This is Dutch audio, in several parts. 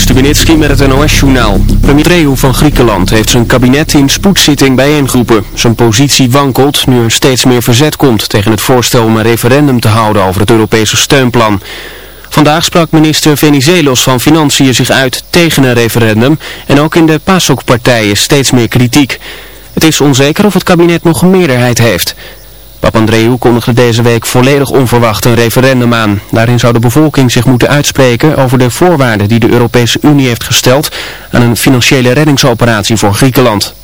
Stubenitski met het NOS-journaal. Premier Treu van Griekenland heeft zijn kabinet in spoedzitting bijeengeroepen. Zijn positie wankelt nu er steeds meer verzet komt tegen het voorstel om een referendum te houden over het Europese steunplan. Vandaag sprak minister Venizelos van Financiën zich uit tegen een referendum en ook in de PASOK-partijen steeds meer kritiek. Het is onzeker of het kabinet nog een meerderheid heeft. Papandreou kondigde deze week volledig onverwacht een referendum aan. Daarin zou de bevolking zich moeten uitspreken over de voorwaarden die de Europese Unie heeft gesteld aan een financiële reddingsoperatie voor Griekenland.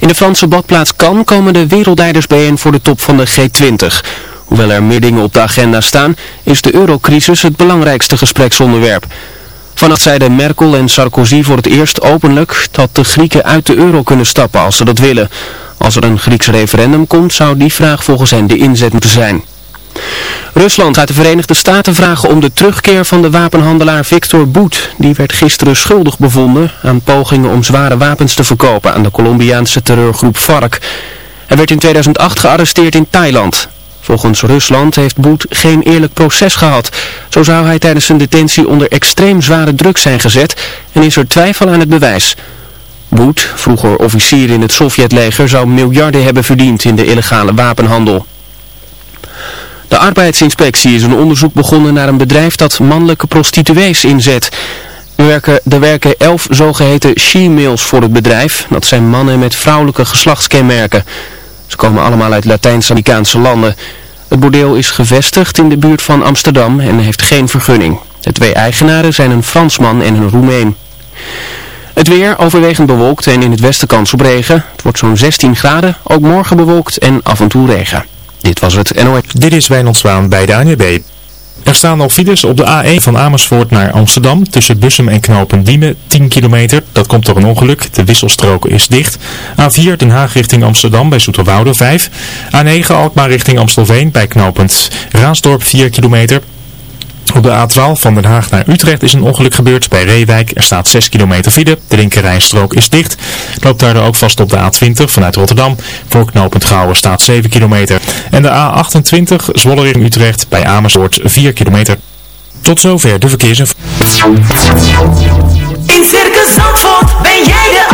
In de Franse badplaats Cannes komen de wereldleiders bijeen voor de top van de G20. Hoewel er meer dingen op de agenda staan, is de eurocrisis het belangrijkste gespreksonderwerp. Vannacht zeiden Merkel en Sarkozy voor het eerst openlijk dat de Grieken uit de euro kunnen stappen als ze dat willen. Als er een Grieks referendum komt, zou die vraag volgens hen de inzet moeten zijn. Rusland gaat de Verenigde Staten vragen om de terugkeer van de wapenhandelaar Victor Boet. Die werd gisteren schuldig bevonden aan pogingen om zware wapens te verkopen aan de Colombiaanse terreurgroep FARC. Hij werd in 2008 gearresteerd in Thailand. Volgens Rusland heeft Boet geen eerlijk proces gehad. Zo zou hij tijdens zijn detentie onder extreem zware druk zijn gezet en is er twijfel aan het bewijs. Boet, vroeger officier in het Sovjetleger, zou miljarden hebben verdiend in de illegale wapenhandel. De arbeidsinspectie is een onderzoek begonnen naar een bedrijf dat mannelijke prostituees inzet. Er werken, er werken elf zogeheten she-mails voor het bedrijf. Dat zijn mannen met vrouwelijke geslachtskenmerken. Ze komen allemaal uit Latijns-Amerikaanse landen. Het bordeel is gevestigd in de buurt van Amsterdam en heeft geen vergunning. De twee eigenaren zijn een Fransman en een Roemeen. Het weer overwegend bewolkt en in het westen kans op regen. Het wordt zo'n 16 graden, ook morgen bewolkt en af en toe regen. Dit was het NOS. Dit is Wijnand bij de ANWB. Er staan nog files op de A1 van Amersfoort naar Amsterdam tussen Bussum en Knopen Diemen 10 kilometer. Dat komt door een ongeluk. De wisselstrook is dicht. A4 Den Haag richting Amsterdam bij Zoeterwoude 5. A9 Alkmaar richting Amstelveen bij knooppunt Raasdorp 4 kilometer. Op de A12 van Den Haag naar Utrecht is een ongeluk gebeurd bij Reewijk. Er staat 6 kilometer file. De linkerrijstrook is dicht. Loopt daardoor ook vast op de A20 vanuit Rotterdam. Voor knooppunt Gouwen staat 7 kilometer. En de A28 Zwolle richting Utrecht bij Amersfoort 4 kilometer. Tot zover de verkeersinformatie. In Circus Zandvoort ben jij de.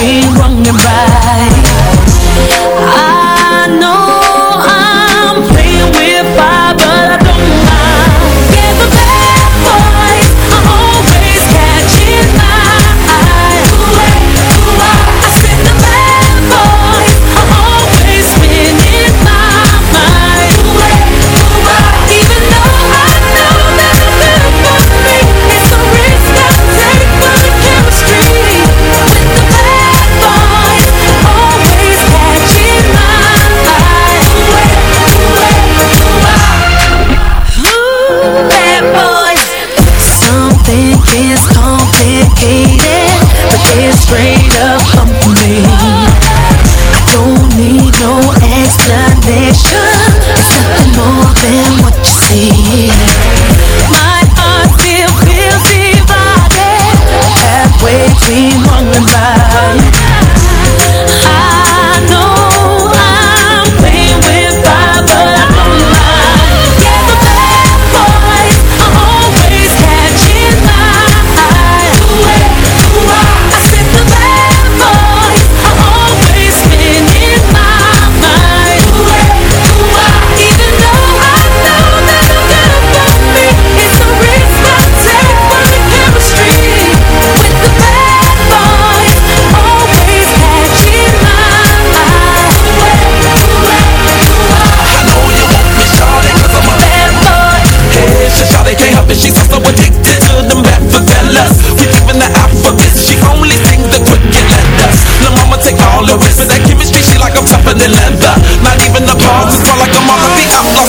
been wrong and right.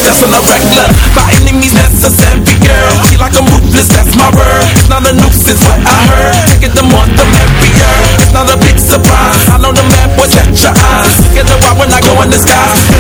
that's an effect look By enemies, that's a savvy girl. She like a ruthless, that's my word. It's not a nuisance, what I heard. Taking them on the merrier It's not a big surprise. I know the map was catch your eyes Look at the why when I go in the sky.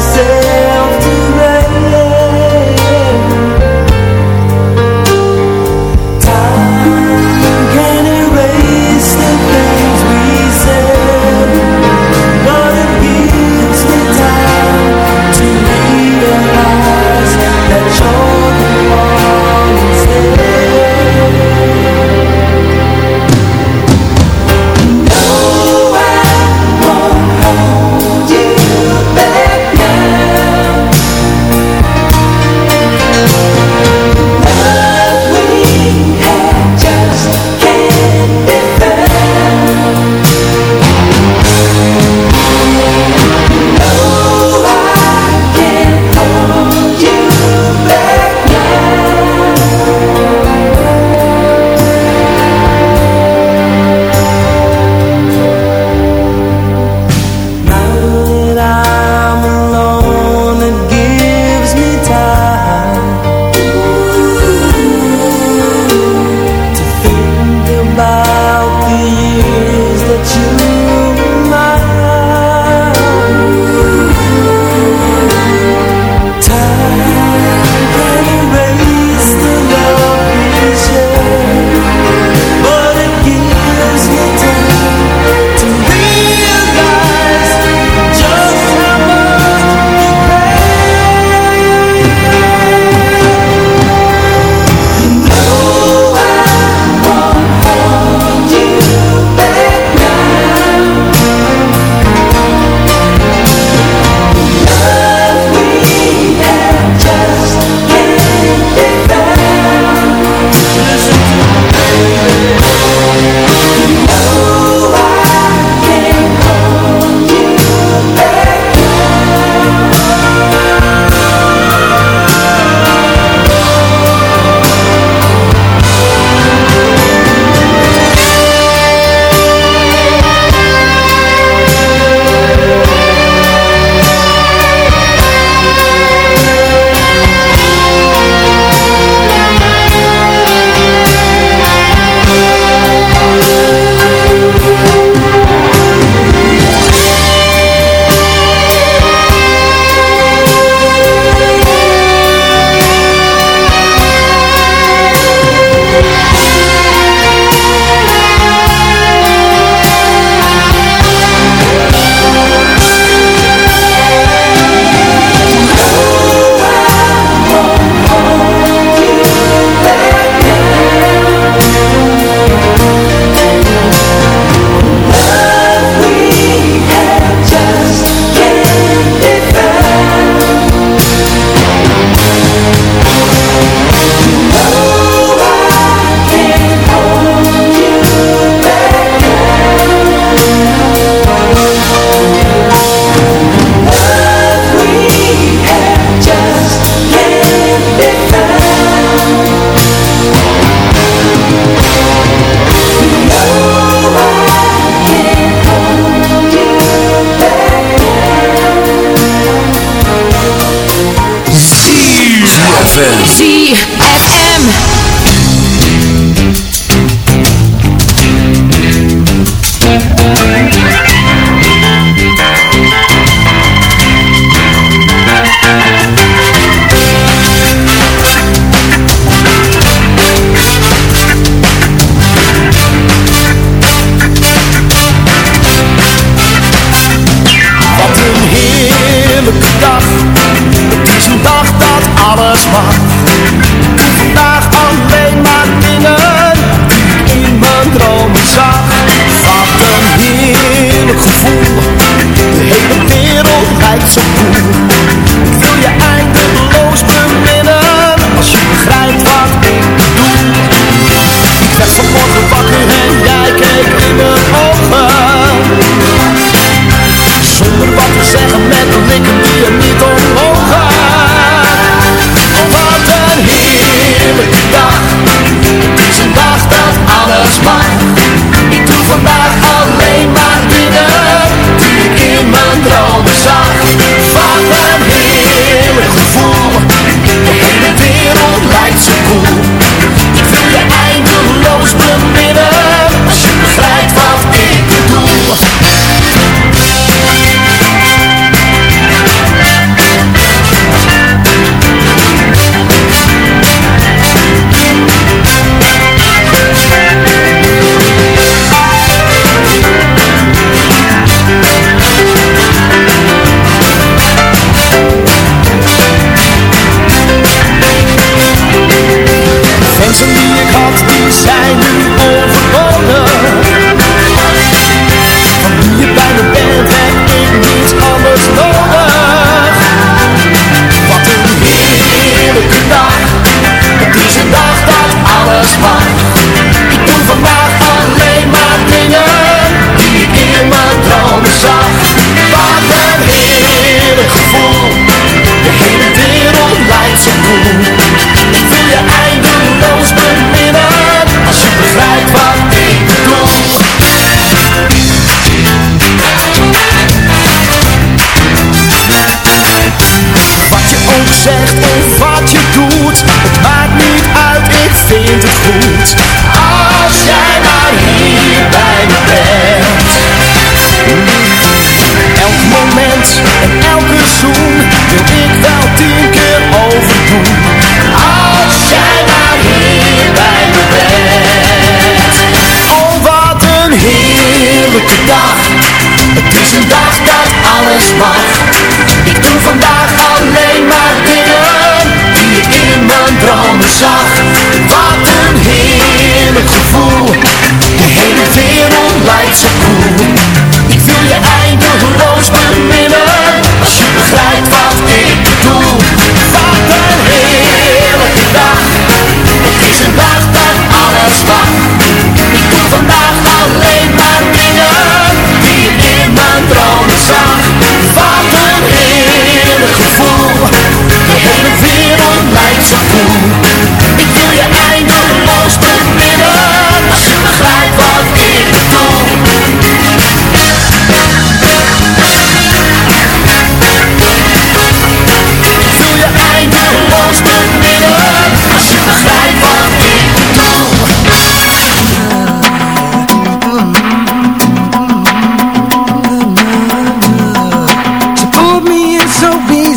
say.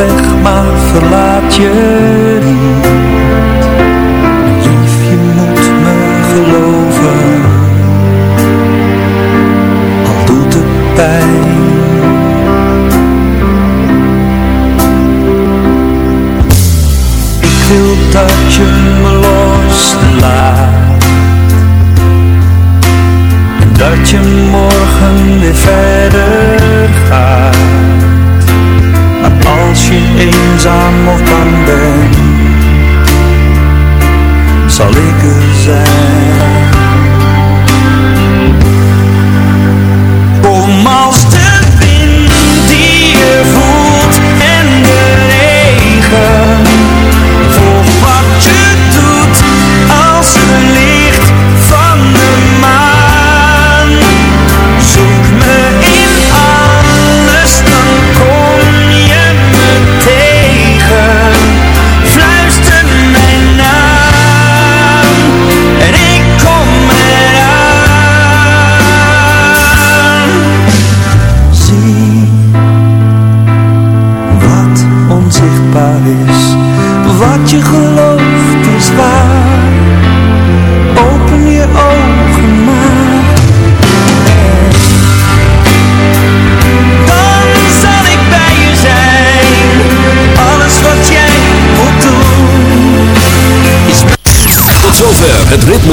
weg, maar verlaat je niet.